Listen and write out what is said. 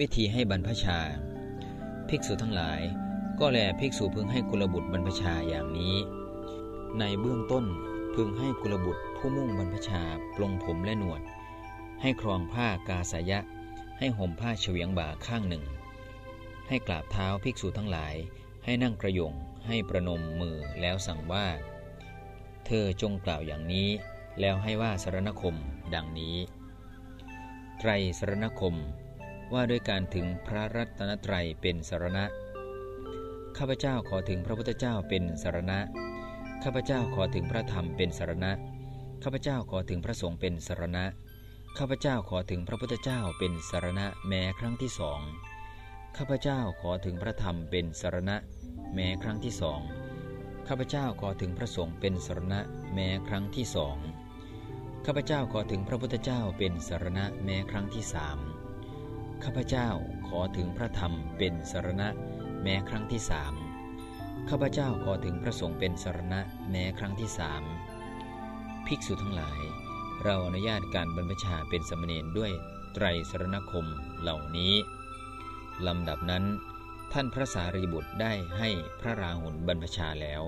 วิธีให้บรรพชา ภิกษุทั้งหลาย ก็แลภิกษุพึงให้กุลบุตรบรรพชาอย่างนี้ ในเบื้องต้นพึงให้กุลบุตรผู้มุ่งบรรพชาปลงผมและหนวด ให้ครองผ้ากาสายะ ให้ห่มผ้าเฉวียงบ่าข้างหนึ่ง ให้กราบเท้าภิกษุทั้งหลาย ให้นั่งกระยงให้ประนมมือแล้วสั่งว่า เธอจงกล่าวอย่างนี้ แล้วให้ว่าสรณคมดังนี้ ไตรสรณคม ว่าด้วยการถึงพระรัตนตรัยเป็นสารณะ ข้าพเจ้าขอถึงพระพุทธเจ้าเป็นสารณะ ข้าพเจ้าขอถึงพระธรรมเป็นสารณะ ข้าพเจ้าขอถึงพระสงฆ์เป็นสารณะ ข้าพเจ้าขอถึงพระพุทธเจ้าเป็นสารณะแม้ครั้งที่สอง ข้าพเจ้าขอถึงพระธรรมเป็นสารณะ แม้ครั้งที่สอง ข้าพเจ้าขอถึงพระสงฆ์เป็นสารณะแม้ครั้งที่สอง ข้าพเจ้าขอถึงพระพุทธเจ้าเป็นสารณะแม้ครั้งที่สาม ข้าพเจ้าขอถึงพระธรรมเป็นสารณะ แม้ครั้งที่สามข้าพเจ้าขอถึงพระสงฆ์เป็นสารณะแม้ครั้งที่สามภิกษุทั้งหลาย เราอนุญาตการบรรพชาเป็นสมณเณรด้วยไตรสรณคมเหล่านี้ลำดับนั้น ท่านพระสารีบุตรได้ให้พระราหุลบรรพชาแล้ว